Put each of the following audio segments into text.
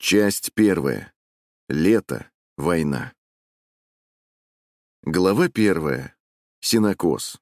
Часть первая. Лето. Война. Глава первая. Синокос.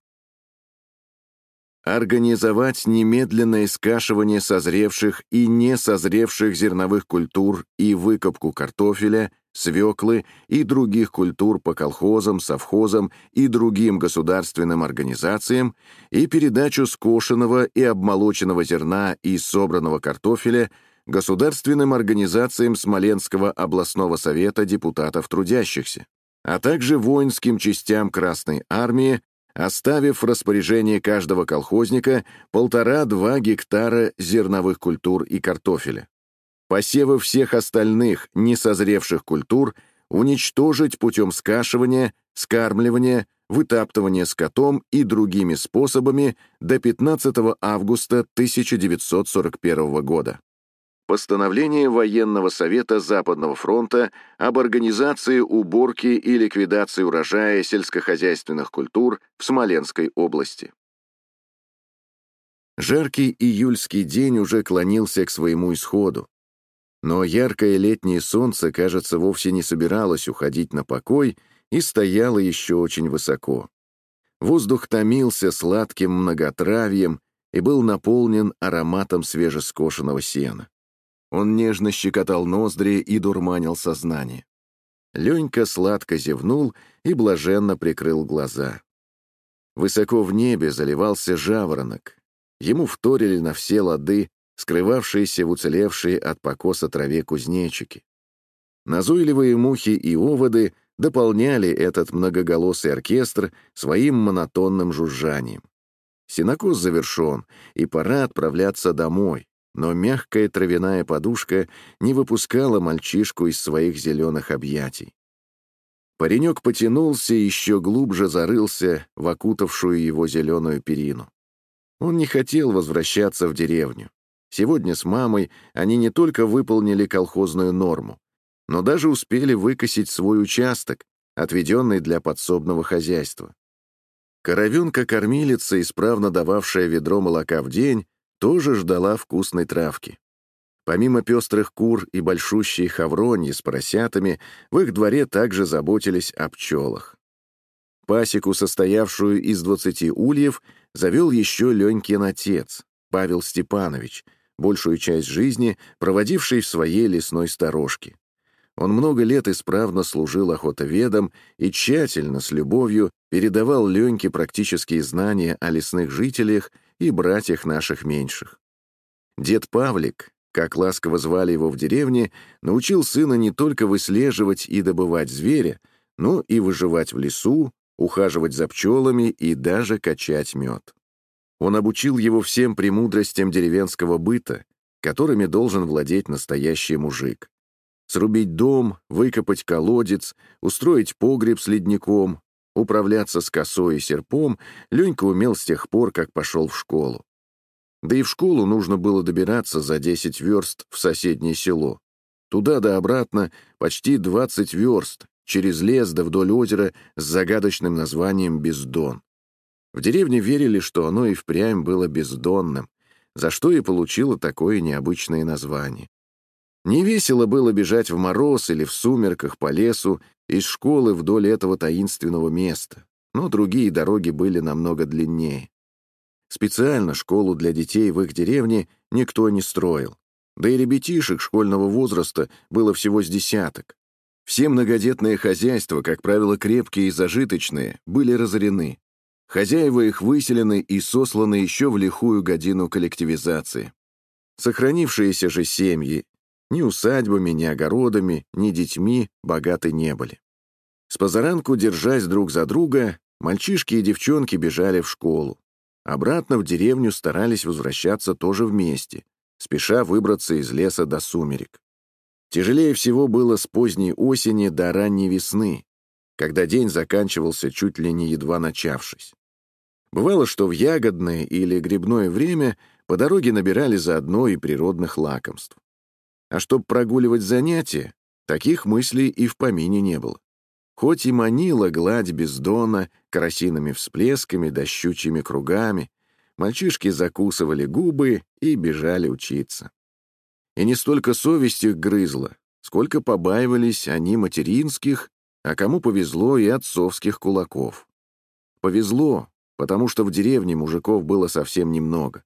Организовать немедленное скашивание созревших и несозревших зерновых культур и выкопку картофеля, свеклы и других культур по колхозам, совхозам и другим государственным организациям и передачу скошенного и обмолоченного зерна и собранного картофеля – государственным организациям Смоленского областного совета депутатов трудящихся, а также воинским частям Красной Армии, оставив в распоряжении каждого колхозника полтора-два гектара зерновых культур и картофеля. Посевы всех остальных несозревших культур уничтожить путем скашивания, скармливания, вытаптывания скотом и другими способами до 15 августа 1941 года. Постановление Военного совета Западного фронта об организации уборки и ликвидации урожая сельскохозяйственных культур в Смоленской области. Жаркий июльский день уже клонился к своему исходу. Но яркое летнее солнце, кажется, вовсе не собиралось уходить на покой и стояло еще очень высоко. Воздух томился сладким многотравьем и был наполнен ароматом свежескошенного сена. Он нежно щекотал ноздри и дурманил сознание. Ленька сладко зевнул и блаженно прикрыл глаза. Высоко в небе заливался жаворонок. Ему вторили на все лады скрывавшиеся в уцелевшие от покоса траве кузнечики. Назойливые мухи и оводы дополняли этот многоголосый оркестр своим монотонным жужжанием. Синокос завершен, и пора отправляться домой, но мягкая травяная подушка не выпускала мальчишку из своих зеленых объятий. Паренек потянулся и еще глубже зарылся в окутавшую его зеленую перину. Он не хотел возвращаться в деревню. Сегодня с мамой они не только выполнили колхозную норму, но даже успели выкосить свой участок, отведенный для подсобного хозяйства. Коровенка-кормилица, исправно дававшая ведро молока в день, тоже ждала вкусной травки. Помимо пестрых кур и большущей хавроньи с поросятами, в их дворе также заботились о пчелах. Пасеку, состоявшую из двадцати ульев, завел еще Ленькин отец, Павел Степанович, большую часть жизни проводивший в своей лесной сторожке. Он много лет исправно служил охотоведом и тщательно, с любовью, передавал Леньке практические знания о лесных жителях и братьях наших меньших. Дед Павлик, как ласково звали его в деревне, научил сына не только выслеживать и добывать зверя, но и выживать в лесу, ухаживать за пчелами и даже качать мед. Он обучил его всем премудростям деревенского быта, которыми должен владеть настоящий мужик. Срубить дом, выкопать колодец, устроить погреб с ледником, Управляться с косой и серпом Ленька умел с тех пор, как пошел в школу. Да и в школу нужно было добираться за 10 верст в соседнее село. Туда да обратно почти 20 верст, через лес да вдоль озера с загадочным названием Бездон. В деревне верили, что оно и впрямь было бездонным, за что и получило такое необычное название. Не весело было бежать в мороз или в сумерках по лесу из школы вдоль этого таинственного места, но другие дороги были намного длиннее. Специально школу для детей в их деревне никто не строил. Да и ребятишек школьного возраста было всего с десяток. Все многодетные хозяйства, как правило, крепкие и зажиточные, были разорены. Хозяева их выселены и сосланы еще в лихую годину коллективизации. Сохранившиеся же семьи ни усадьбами, ни огородами, ни детьми богаты не были. С позаранку, держась друг за друга, мальчишки и девчонки бежали в школу. Обратно в деревню старались возвращаться тоже вместе, спеша выбраться из леса до сумерек. Тяжелее всего было с поздней осени до ранней весны, когда день заканчивался чуть ли не едва начавшись. Бывало, что в ягодное или грибное время по дороге набирали заодно и природных лакомств. А чтоб прогуливать занятия, таких мыслей и в помине не было. Хоть и манила гладь бездона карасиными всплесками да щучьими кругами, мальчишки закусывали губы и бежали учиться. и не столько совесть их грызла, сколько побаивались они материнских, а кому повезло и отцовских кулаков. Повезло, потому что в деревне мужиков было совсем немного.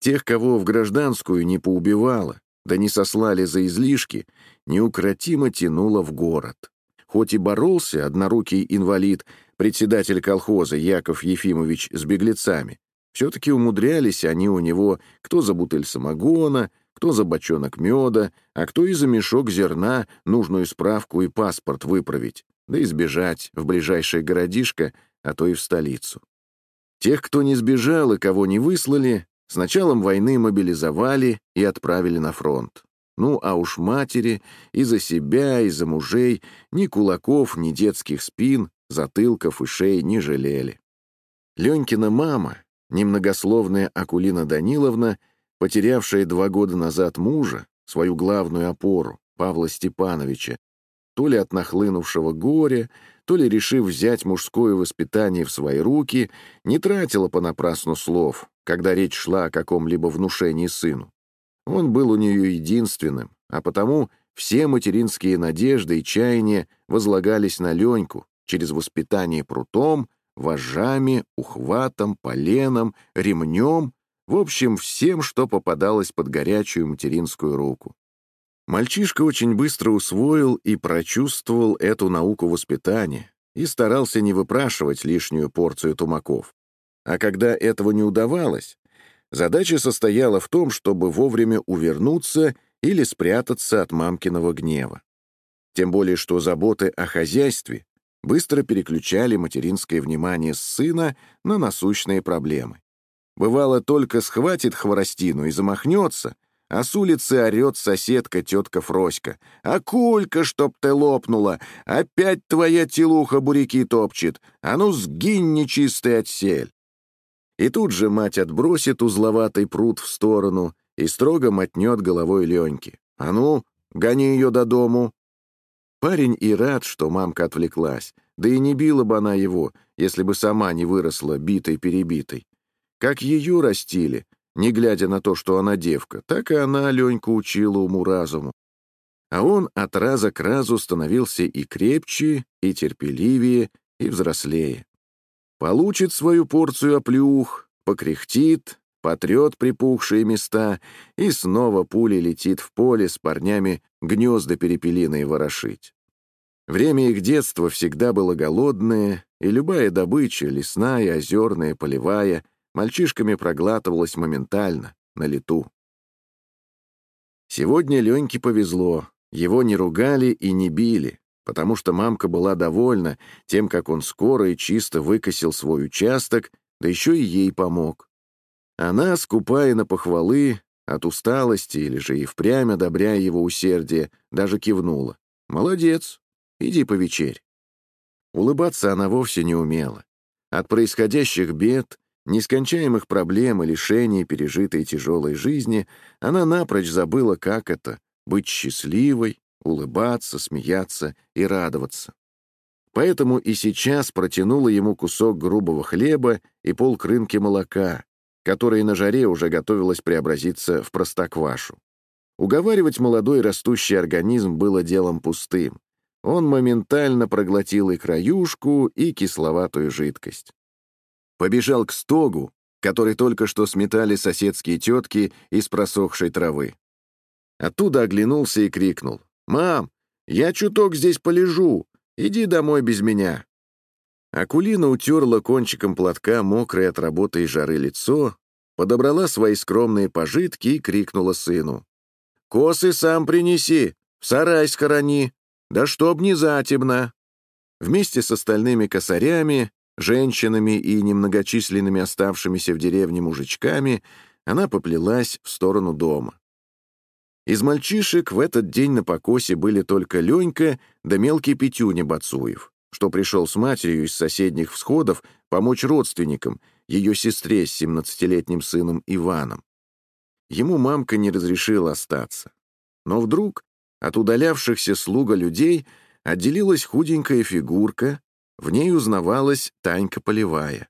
Тех, кого в гражданскую не поубивало, да не сослали за излишки, неукротимо тянуло в город. Хоть и боролся однорукий инвалид, председатель колхоза Яков Ефимович с беглецами, все-таки умудрялись они у него кто за бутыль самогона, кто за бочонок меда, а кто и за мешок зерна нужную справку и паспорт выправить, да избежать в ближайшее городишко, а то и в столицу. Тех, кто не сбежал и кого не выслали, с началом войны мобилизовали и отправили на фронт. Ну, а уж матери и за себя, и за мужей ни кулаков, ни детских спин, затылков и шеи не жалели. Ленькина мама, немногословная Акулина Даниловна, потерявшая два года назад мужа, свою главную опору, Павла Степановича, то ли от нахлынувшего горя, то ли решив взять мужское воспитание в свои руки, не тратила понапрасну слов, когда речь шла о каком-либо внушении сыну. Он был у нее единственным, а потому все материнские надежды и чаяния возлагались на Леньку через воспитание прутом, вожжами, ухватом, поленом, ремнем, в общем, всем, что попадалось под горячую материнскую руку. Мальчишка очень быстро усвоил и прочувствовал эту науку воспитания и старался не выпрашивать лишнюю порцию тумаков. А когда этого не удавалось, задача состояла в том, чтобы вовремя увернуться или спрятаться от мамкиного гнева. Тем более, что заботы о хозяйстве быстро переключали материнское внимание с сына на насущные проблемы. Бывало, только схватит хворостину и замахнется, а с улицы орет соседка тетка Фроська. «А кулька, чтоб ты лопнула! Опять твоя телуха буряки топчет! А ну сгинь, нечистый отсель!» И тут же мать отбросит узловатый пруд в сторону и строго мотнет головой Леньки. «А ну, гони ее до дому!» Парень и рад, что мамка отвлеклась, да и не била бы она его, если бы сама не выросла битой-перебитой. Как ее растили, не глядя на то, что она девка, так и она Леньку учила уму-разуму. А он от раза к разу становился и крепче, и терпеливее, и взрослее. Получит свою порцию оплюх, покряхтит, потрет припухшие места и снова пулей летит в поле с парнями гнезда перепелиные ворошить. Время их детства всегда было голодное, и любая добыча, лесная, озерная, полевая, мальчишками проглатывалось моментально, на лету. Сегодня Леньке повезло, его не ругали и не били, потому что мамка была довольна тем, как он скоро и чисто выкосил свой участок, да еще и ей помог. Она, скупая на похвалы, от усталости или же и впрямь одобряя его усердие, даже кивнула. «Молодец, иди повечерь». Улыбаться она вовсе не умела. От происходящих бед нескончаемых проблем и лишений пережитой тяжелой жизни, она напрочь забыла, как это — быть счастливой, улыбаться, смеяться и радоваться. Поэтому и сейчас протянула ему кусок грубого хлеба и полкрынки молока, которое на жаре уже готовилось преобразиться в простоквашу. Уговаривать молодой растущий организм было делом пустым. Он моментально проглотил и краюшку, и кисловатую жидкость побежал к стогу, который только что сметали соседские тетки из просохшей травы. Оттуда оглянулся и крикнул. «Мам, я чуток здесь полежу. Иди домой без меня». Акулина утерла кончиком платка мокрое от работы и жары лицо, подобрала свои скромные пожитки и крикнула сыну. «Косы сам принеси, в сарай схорони, да чтоб не затемно». Вместе с остальными косарями женщинами и немногочисленными оставшимися в деревне мужичками, она поплелась в сторону дома. Из мальчишек в этот день на покосе были только Ленька да мелкий Петюня Бацуев, что пришел с матерью из соседних всходов помочь родственникам, ее сестре с семнадцатилетним сыном Иваном. Ему мамка не разрешила остаться. Но вдруг от удалявшихся слуга людей отделилась худенькая фигурка, в ней узнавалась Танька Полевая.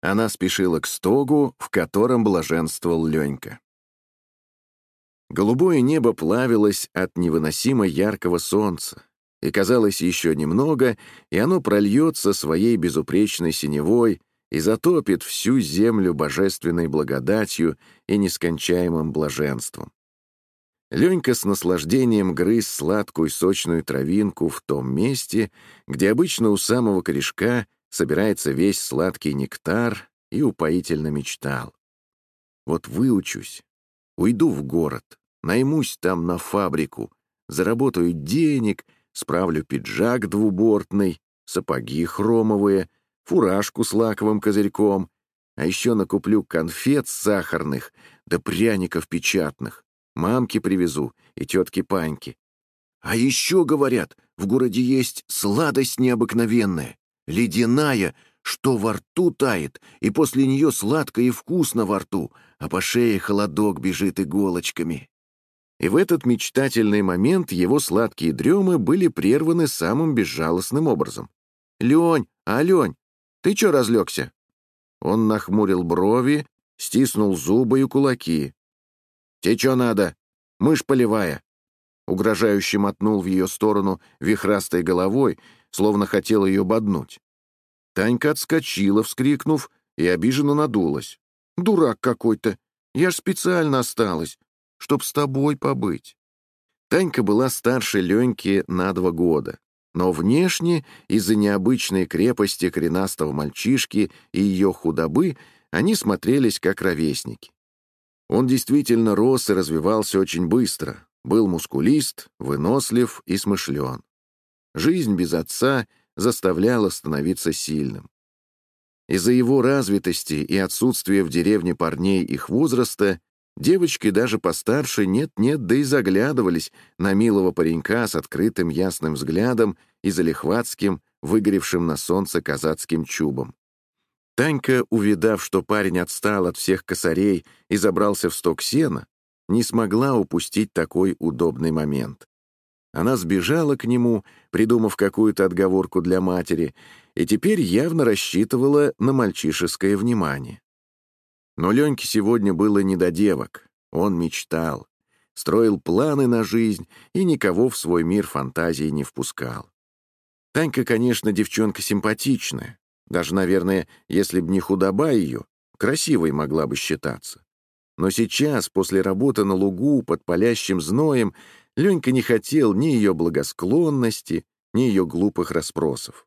Она спешила к стогу, в котором блаженствовал Ленька. Голубое небо плавилось от невыносимо яркого солнца, и казалось еще немного, и оно прольется своей безупречной синевой и затопит всю землю божественной благодатью и нескончаемым блаженством. Ленька с наслаждением грыз сладкую сочную травинку в том месте, где обычно у самого корешка собирается весь сладкий нектар, и упоительно мечтал. Вот выучусь, уйду в город, наймусь там на фабрику, заработаю денег, справлю пиджак двубортный, сапоги хромовые, фуражку с лаковым козырьком, а еще накуплю конфет сахарных да пряников печатных, мамке привезу и тетке Паньке. А еще, говорят, в городе есть сладость необыкновенная, ледяная, что во рту тает, и после нее сладко и вкусно во рту, а по шее холодок бежит иголочками. И в этот мечтательный момент его сладкие дремы были прерваны самым безжалостным образом. «Лень, а, Лень, ты чё разлегся?» Он нахмурил брови, стиснул зубы и кулаки. «Те чё надо? Мышь полевая!» Угрожающе мотнул в ее сторону вихрастой головой, словно хотел ее боднуть. Танька отскочила, вскрикнув, и обиженно надулась. «Дурак какой-то! Я ж специально осталась, чтоб с тобой побыть». Танька была старше Леньки на два года, но внешне, из-за необычной крепости коренастого мальчишки и ее худобы, они смотрелись как ровесники. Он действительно рос и развивался очень быстро, был мускулист, вынослив и смышлен. Жизнь без отца — заставляло становиться сильным. Из-за его развитости и отсутствия в деревне парней их возраста девочки даже постарше нет-нет, да и заглядывались на милого паренька с открытым ясным взглядом и залихватским, выгоревшим на солнце казацким чубом. Танька, увидав, что парень отстал от всех косарей и забрался в сток сена, не смогла упустить такой удобный момент. Она сбежала к нему, придумав какую-то отговорку для матери, и теперь явно рассчитывала на мальчишеское внимание. Но Леньке сегодня было не до девок. Он мечтал, строил планы на жизнь и никого в свой мир фантазии не впускал. Танька, конечно, девчонка симпатичная. Даже, наверное, если б не худоба ее, красивой могла бы считаться. Но сейчас, после работы на лугу под палящим зноем, Ленька не хотел ни ее благосклонности, ни ее глупых расспросов.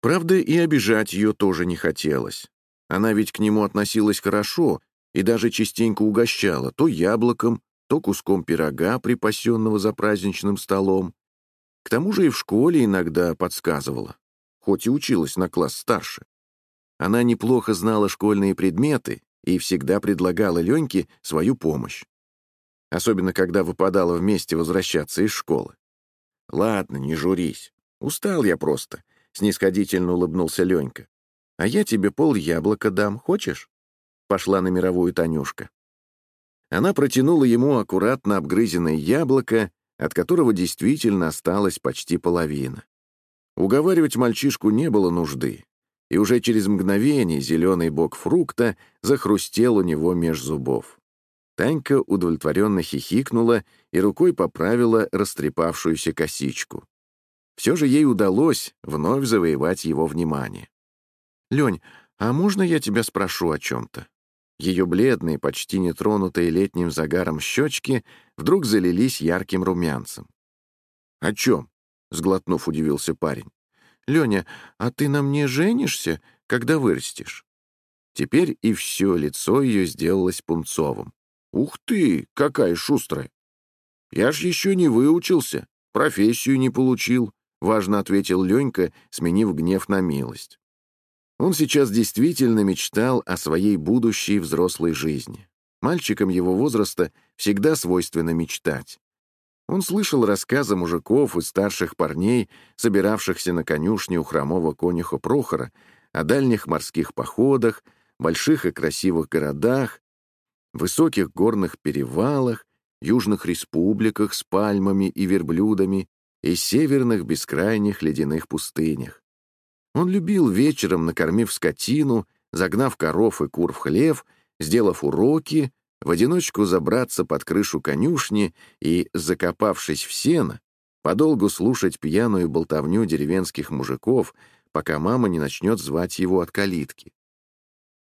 Правда, и обижать ее тоже не хотелось. Она ведь к нему относилась хорошо и даже частенько угощала то яблоком, то куском пирога, припасенного за праздничным столом. К тому же и в школе иногда подсказывала, хоть и училась на класс старше. Она неплохо знала школьные предметы и всегда предлагала Леньке свою помощь особенно когда выпадало вместе возвращаться из школы. «Ладно, не журись. Устал я просто», — снисходительно улыбнулся Ленька. «А я тебе пол яблока дам, хочешь?» Пошла на мировую Танюшка. Она протянула ему аккуратно обгрызенное яблоко, от которого действительно осталась почти половина. Уговаривать мальчишку не было нужды, и уже через мгновение зеленый бок фрукта захрустел у него меж зубов. Танька удовлетворенно хихикнула и рукой поправила растрепавшуюся косичку. Все же ей удалось вновь завоевать его внимание. «Лень, а можно я тебя спрошу о чем-то?» Ее бледные, почти нетронутые летним загаром щечки вдруг залились ярким румянцем. «О чем?» — сглотнув, удивился парень. «Леня, а ты на мне женишься, когда вырастешь?» Теперь и все лицо ее сделалось пунцовым. «Ух ты, какая шустрая!» «Я ж еще не выучился, профессию не получил», — важно ответил Ленька, сменив гнев на милость. Он сейчас действительно мечтал о своей будущей взрослой жизни. Мальчикам его возраста всегда свойственно мечтать. Он слышал рассказы мужиков и старших парней, собиравшихся на конюшне у хромого конюха Прохора, о дальних морских походах, больших и красивых городах, высоких горных перевалах, южных республиках с пальмами и верблюдами и северных бескрайних ледяных пустынях. Он любил вечером, накормив скотину, загнав коров и кур в хлев, сделав уроки, в одиночку забраться под крышу конюшни и, закопавшись в сено, подолгу слушать пьяную болтовню деревенских мужиков, пока мама не начнет звать его от калитки.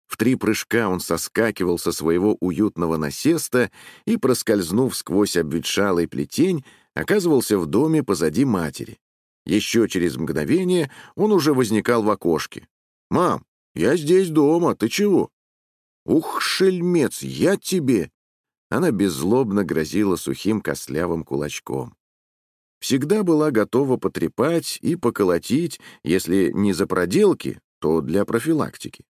В три прыжка он соскакивал со своего уютного насеста и, проскользнув сквозь обветшалый плетень, оказывался в доме позади матери. Еще через мгновение он уже возникал в окошке. «Мам, я здесь дома, ты чего?» «Ух, шельмец, я тебе!» Она беззлобно грозила сухим костлявым кулачком. Всегда была готова потрепать и поколотить, если не за проделки, то для профилактики.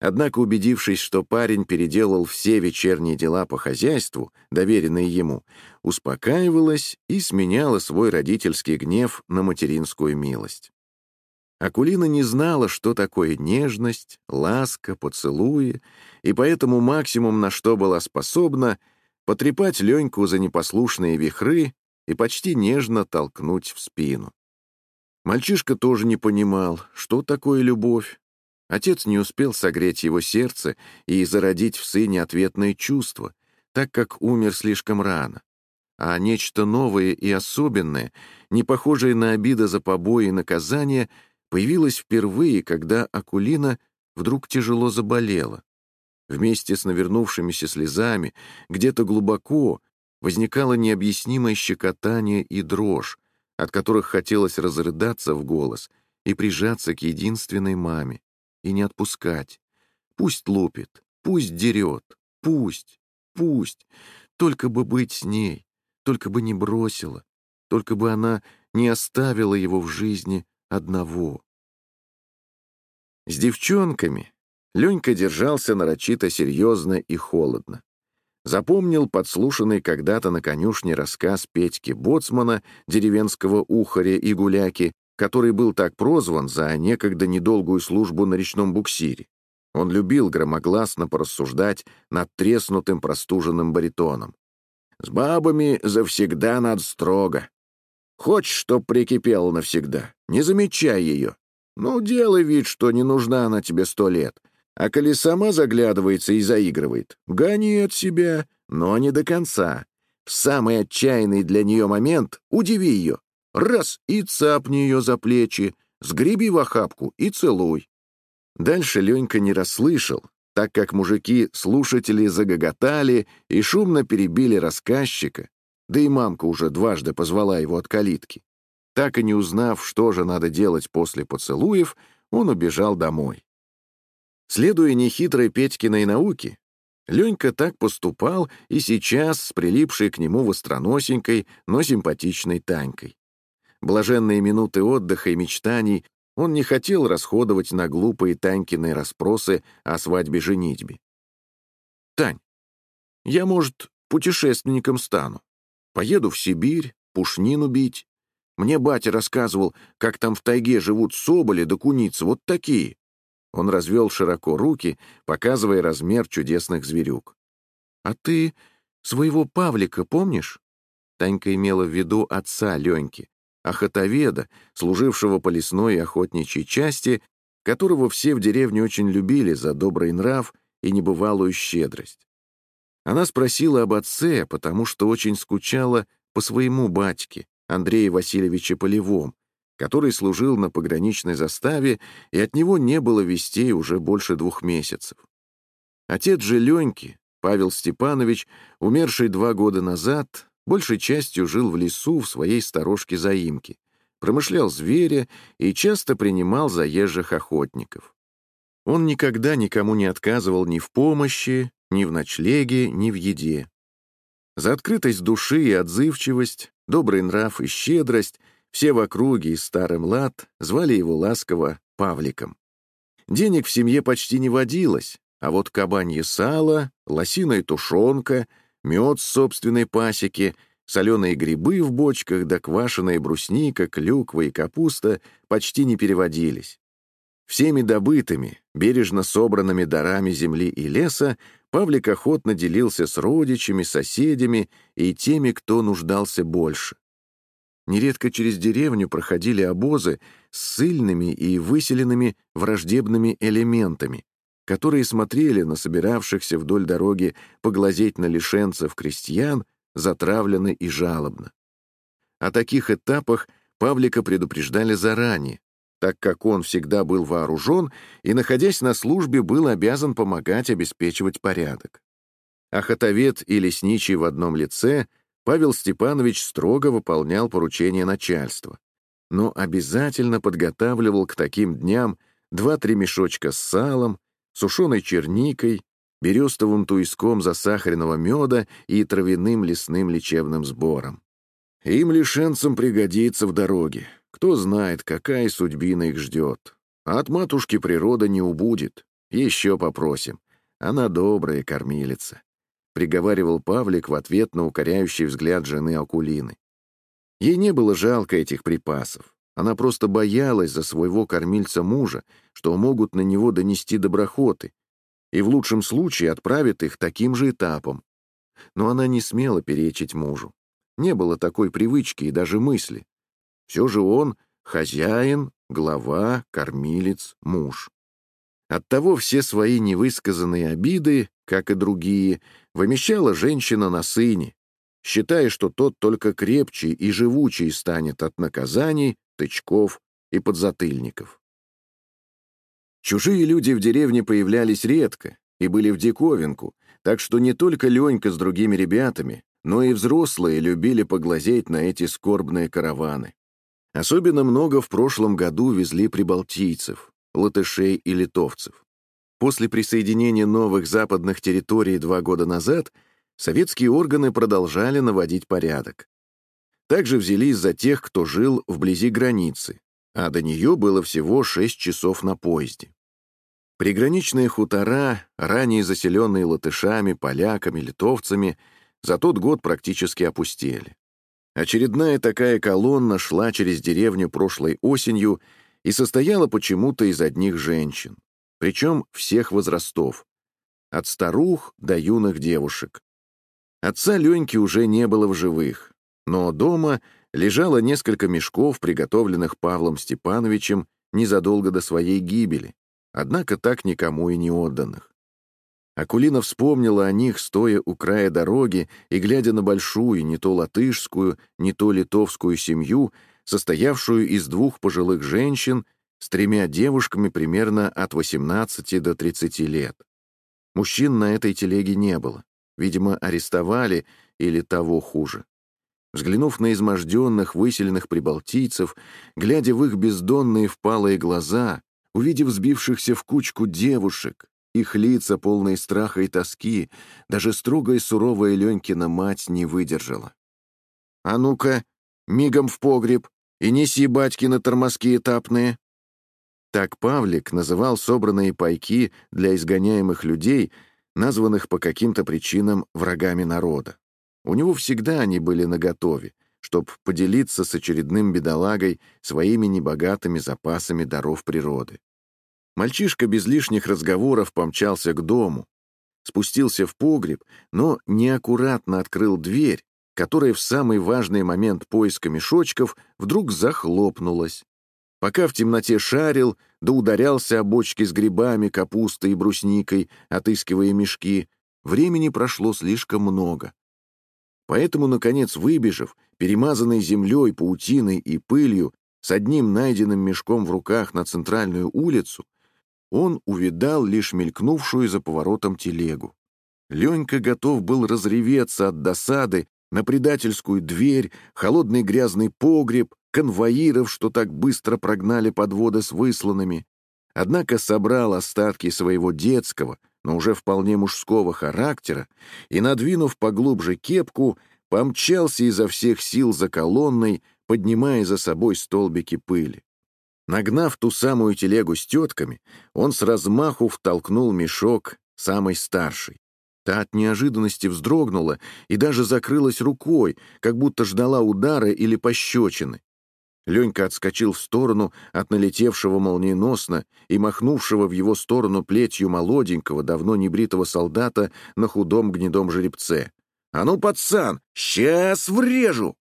Однако, убедившись, что парень переделал все вечерние дела по хозяйству, доверенные ему, успокаивалась и сменяла свой родительский гнев на материнскую милость. Акулина не знала, что такое нежность, ласка, поцелуи, и поэтому максимум, на что была способна, потрепать Леньку за непослушные вихры и почти нежно толкнуть в спину. Мальчишка тоже не понимал, что такое любовь. Отец не успел согреть его сердце и зародить в сыне ответные чувства, так как умер слишком рано. А нечто новое и особенное, не похожее на обиды за побои и наказания — появилась впервые, когда Акулина вдруг тяжело заболела. Вместе с навернувшимися слезами, где-то глубоко, возникало необъяснимое щекотание и дрожь, от которых хотелось разрыдаться в голос и прижаться к единственной маме, и не отпускать. Пусть лупит, пусть дерет, пусть, пусть, только бы быть с ней, только бы не бросила, только бы она не оставила его в жизни одного. С девчонками Ленька держался нарочито серьезно и холодно. Запомнил подслушанный когда-то на конюшне рассказ Петьки Боцмана, деревенского ухаря и гуляки, который был так прозван за некогда недолгую службу на речном буксире. Он любил громогласно порассуждать над треснутым простуженным баритоном. «С бабами завсегда надо строго. Хочешь, чтоб прикипел навсегда, не замечай ее. Ну, делай вид, что не нужна она тебе сто лет. А коли сама заглядывается и заигрывает, гони от себя, но не до конца. В самый отчаянный для нее момент удиви ее. Раз — и цапни ее за плечи, сгреби в охапку и целуй. Дальше Ленька не расслышал, так как мужики-слушатели загоготали и шумно перебили рассказчика, да и мамка уже дважды позвала его от калитки. Так и не узнав, что же надо делать после поцелуев, он убежал домой. Следуя нехитрой Петькиной науке, Ленька так поступал и сейчас с прилипшей к нему востроносенькой, но симпатичной Танькой. Блаженные минуты отдыха и мечтаний он не хотел расходовать на глупые Танькины расспросы о свадьбе-женитьбе. «Тань, я, может, путешественником стану. Поеду в Сибирь, пушнину бить. Мне батя рассказывал, как там в тайге живут соболи да куницы, вот такие». Он развел широко руки, показывая размер чудесных зверюк. «А ты своего Павлика помнишь?» Танька имела в виду отца Леньки, охотоведа, служившего по лесной и охотничьей части, которого все в деревне очень любили за добрый нрав и небывалую щедрость. Она спросила об отце, потому что очень скучала по своему батьке, Андрею Васильевиче Полевом, который служил на пограничной заставе, и от него не было вестей уже больше двух месяцев. Отец же Леньки, Павел Степанович, умерший два года назад, большей частью жил в лесу в своей сторожке-заимке, промышлял зверя и часто принимал заезжих охотников. Он никогда никому не отказывал ни в помощи, ни в ночлеге, ни в еде. За открытость души и отзывчивость, добрый нрав и щедрость все в округе и старый млад звали его ласково Павликом. Денег в семье почти не водилось, а вот кабанье сало, лосиная тушенка, мед с собственной пасеки, соленые грибы в бочках да квашеная брусника, клюква и капуста почти не переводились. Всеми добытыми, бережно собранными дарами земли и леса Павлик охотно делился с родичами, соседями и теми, кто нуждался больше. Нередко через деревню проходили обозы с сильными и выселенными враждебными элементами, которые смотрели на собиравшихся вдоль дороги поглазеть на лишенцев крестьян затравленно и жалобно. О таких этапах Павлика предупреждали заранее, так как он всегда был вооружен и, находясь на службе, был обязан помогать обеспечивать порядок. Охотовед и лесничий в одном лице, Павел Степанович строго выполнял поручения начальства, но обязательно подготавливал к таким дням два-три мешочка с салом, сушеной черникой, берестовым туиском засахаренного меда и травяным лесным лечебным сбором. Им лишенцам пригодится в дороге. Кто знает, какая судьбина их ждет. А от матушки природа не убудет. Еще попросим. Она добрая кормилица. Приговаривал Павлик в ответ на укоряющий взгляд жены Акулины. Ей не было жалко этих припасов. Она просто боялась за своего кормильца мужа, что могут на него донести доброхоты, и в лучшем случае отправят их таким же этапом. Но она не смела перечить мужу. Не было такой привычки и даже мысли. Все же он — хозяин, глава, кормилец, муж. Оттого все свои невысказанные обиды, как и другие, вымещала женщина на сыне, считая, что тот только крепче и живучий станет от наказаний, тычков и подзатыльников. Чужие люди в деревне появлялись редко и были в диковинку, так что не только Ленька с другими ребятами, но и взрослые любили поглазеть на эти скорбные караваны. Особенно много в прошлом году везли прибалтийцев, латышей и литовцев. После присоединения новых западных территорий два года назад советские органы продолжали наводить порядок. Также взялись за тех, кто жил вблизи границы, а до нее было всего 6 часов на поезде. Приграничные хутора, ранее заселенные латышами, поляками, литовцами, за тот год практически опустели. Очередная такая колонна шла через деревню прошлой осенью и состояла почему-то из одних женщин, причем всех возрастов, от старух до юных девушек. Отца Леньки уже не было в живых, но дома лежало несколько мешков, приготовленных Павлом Степановичем незадолго до своей гибели, однако так никому и не отданных. Акулина вспомнила о них, стоя у края дороги и глядя на большую, не то латышскую, не то литовскую семью, состоявшую из двух пожилых женщин с тремя девушками примерно от 18 до 30 лет. Мужчин на этой телеге не было. Видимо, арестовали или того хуже. Взглянув на изможденных, выселенных прибалтийцев, глядя в их бездонные впалые глаза, увидев сбившихся в кучку девушек, их лица, полные страха и тоски, даже строгая суровая Ленькина мать не выдержала. «А ну-ка, мигом в погреб и неси батькины тормозки этапные!» Так Павлик называл собранные пайки для изгоняемых людей, названных по каким-то причинам врагами народа. У него всегда они были наготове, чтобы поделиться с очередным бедолагой своими небогатыми запасами даров природы. Мальчишка без лишних разговоров помчался к дому, спустился в погреб, но неаккуратно открыл дверь, которая в самый важный момент поиска мешочков вдруг захлопнулась. Пока в темноте шарил, да ударялся о бочки с грибами, капустой и брусникой, отыскивая мешки, времени прошло слишком много. Поэтому, наконец, выбежав, перемазанный землей, паутиной и пылью, с одним найденным мешком в руках на центральную улицу, он увидал лишь мелькнувшую за поворотом телегу. Ленька готов был разреветься от досады на предательскую дверь, холодный грязный погреб, конвоиров, что так быстро прогнали подводы с высланными. Однако собрал остатки своего детского, но уже вполне мужского характера и, надвинув поглубже кепку, помчался изо всех сил за колонной, поднимая за собой столбики пыли. Нагнав ту самую телегу с тетками, он с размаху втолкнул мешок самой старшей. Та от неожиданности вздрогнула и даже закрылась рукой, как будто ждала удара или пощечины. Ленька отскочил в сторону от налетевшего молниеносно и махнувшего в его сторону плетью молоденького, давно небритого солдата на худом гнедом жеребце. «А ну, пацан, сейчас врежу!»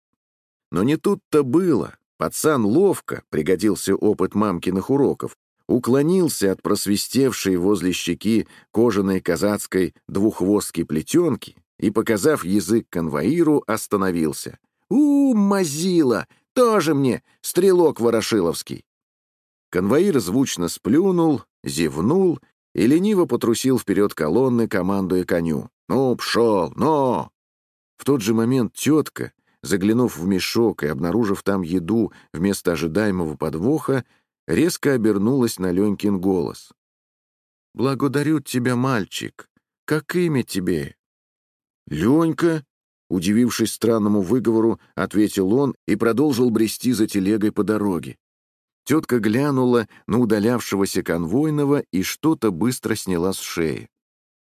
Но не тут-то было. Пацан ловко, пригодился опыт мамкиных уроков, уклонился от просвистевшей возле щеки кожаной казацкой двуххвостки плетенки и, показав язык конвоиру, остановился. «У, мазила! Тоже мне, стрелок ворошиловский!» Конвоир звучно сплюнул, зевнул и лениво потрусил вперед колонны, командуя коню. «Ну, пшел, но!» В тот же момент тетка, заглянув в мешок и обнаружив там еду вместо ожидаемого подвоха, резко обернулась на Ленькин голос. «Благодарю тебя, мальчик. Как имя тебе?» «Ленька», удивившись странному выговору, ответил он и продолжил брести за телегой по дороге. Тетка глянула на удалявшегося конвойного и что-то быстро сняла с шеи.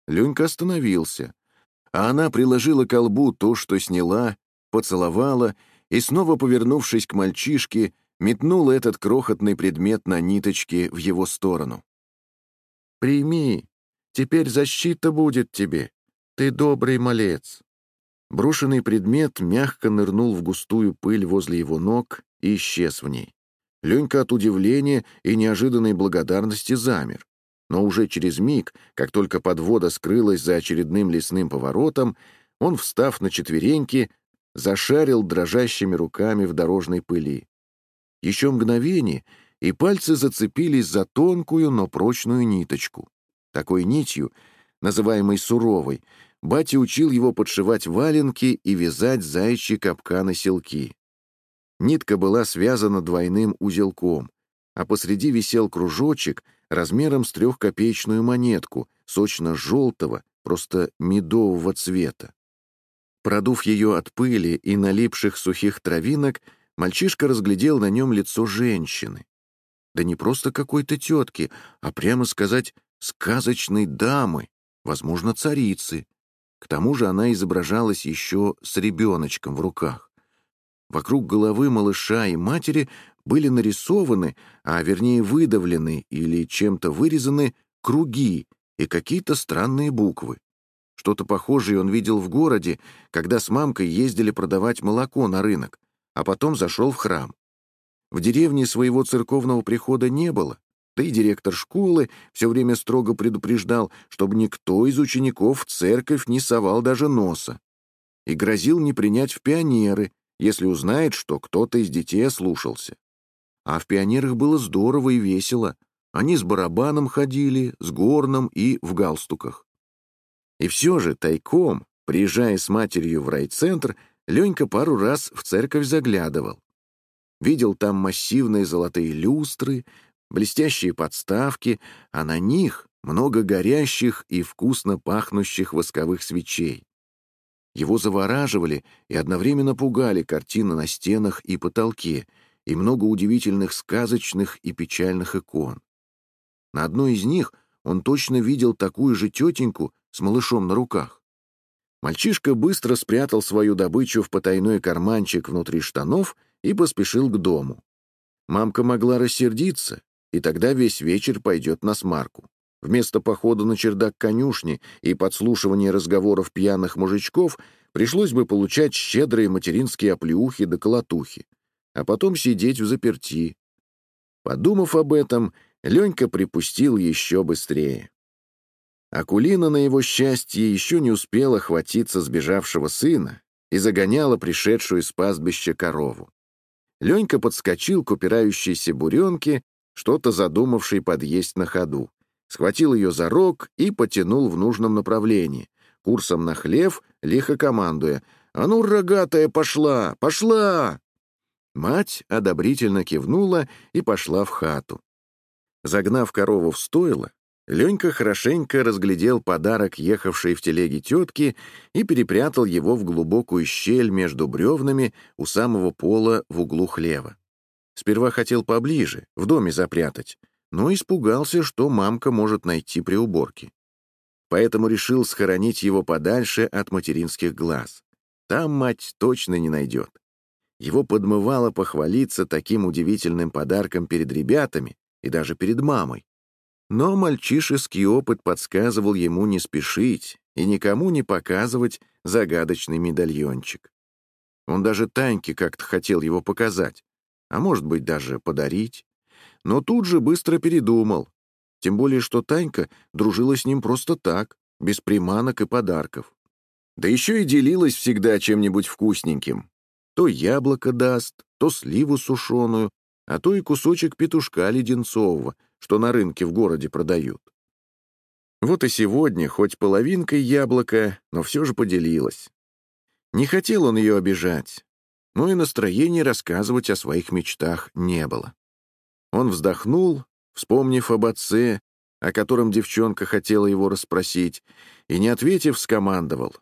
Ленька остановился, а она приложила к колбу то, что сняла, поцеловала и, снова повернувшись к мальчишке, метнула этот крохотный предмет на ниточке в его сторону. «Прими, теперь защита будет тебе, ты добрый малец». Брошенный предмет мягко нырнул в густую пыль возле его ног и исчез в ней. Ленька от удивления и неожиданной благодарности замер. Но уже через миг, как только подвода скрылась за очередным лесным поворотом, он, встав на четвереньки, зашарил дрожащими руками в дорожной пыли. Еще мгновение, и пальцы зацепились за тонкую, но прочную ниточку. Такой нитью, называемой суровой, батя учил его подшивать валенки и вязать зайчьи капканы-селки. Нитка была связана двойным узелком, а посреди висел кружочек размером с трехкопеечную монетку, сочно-желтого, просто медового цвета. Продув ее от пыли и налипших сухих травинок, мальчишка разглядел на нем лицо женщины. Да не просто какой-то тетки, а прямо сказать, сказочной дамы, возможно, царицы. К тому же она изображалась еще с ребеночком в руках. Вокруг головы малыша и матери были нарисованы, а вернее выдавлены или чем-то вырезаны круги и какие-то странные буквы. Что-то похожее он видел в городе, когда с мамкой ездили продавать молоко на рынок а потом зашел в храм. В деревне своего церковного прихода не было, да директор школы все время строго предупреждал, чтобы никто из учеников в церковь не совал даже носа. И грозил не принять в пионеры, если узнает, что кто-то из детей ослушался. А в пионерах было здорово и весело. Они с барабаном ходили, с горном и в галстуках. И все же тайком, приезжая с матерью в райцентр, Ленька пару раз в церковь заглядывал. Видел там массивные золотые люстры, блестящие подставки, а на них много горящих и вкусно пахнущих восковых свечей. Его завораживали и одновременно пугали картины на стенах и потолке и много удивительных сказочных и печальных икон. На одной из них он точно видел такую же тетеньку с малышом на руках. Мальчишка быстро спрятал свою добычу в потайной карманчик внутри штанов и поспешил к дому. Мамка могла рассердиться, и тогда весь вечер пойдет на смарку. Вместо похода на чердак конюшни и подслушивания разговоров пьяных мужичков пришлось бы получать щедрые материнские оплеухи да колотухи, а потом сидеть в заперти. Подумав об этом, Ленька припустил еще быстрее. Акулина, на его счастье, еще не успела хватиться сбежавшего сына и загоняла пришедшую из пастбища корову. Ленька подскочил к упирающейся буренке, что-то задумавшей подъесть на ходу, схватил ее за рог и потянул в нужном направлении, курсом на хлев, лихо командуя «А ну, рогатая, пошла! Пошла!» Мать одобрительно кивнула и пошла в хату. Загнав корову в стойло, Ленька хорошенько разглядел подарок ехавшей в телеге тетки и перепрятал его в глубокую щель между бревнами у самого пола в углу хлева. Сперва хотел поближе, в доме запрятать, но испугался, что мамка может найти при уборке. Поэтому решил схоронить его подальше от материнских глаз. Там мать точно не найдет. Его подмывало похвалиться таким удивительным подарком перед ребятами и даже перед мамой. Но мальчишеский опыт подсказывал ему не спешить и никому не показывать загадочный медальончик. Он даже Таньке как-то хотел его показать, а может быть даже подарить. но тут же быстро передумал. Тем более, что Танька дружила с ним просто так, без приманок и подарков. Да еще и делилась всегда чем-нибудь вкусненьким. То яблоко даст, то сливу сушеную, а то и кусочек петушка леденцового, что на рынке в городе продают. Вот и сегодня, хоть половинкой яблока, но все же поделилась. Не хотел он ее обижать, но и настроения рассказывать о своих мечтах не было. Он вздохнул, вспомнив об отце, о котором девчонка хотела его расспросить, и, не ответив, скомандовал.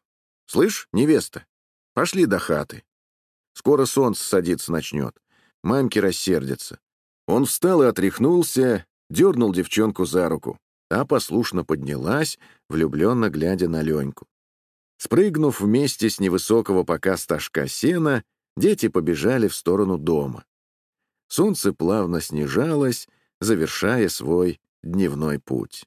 «Слышь, невеста, пошли до хаты. Скоро солнце садиться начнет. Мамки рассердятся». Он встал и отряхнулся, дернул девчонку за руку. Та послушно поднялась, влюбленно глядя на Леньку. Спрыгнув вместе с невысокого пока стажка сена, дети побежали в сторону дома. Солнце плавно снижалось, завершая свой дневной путь.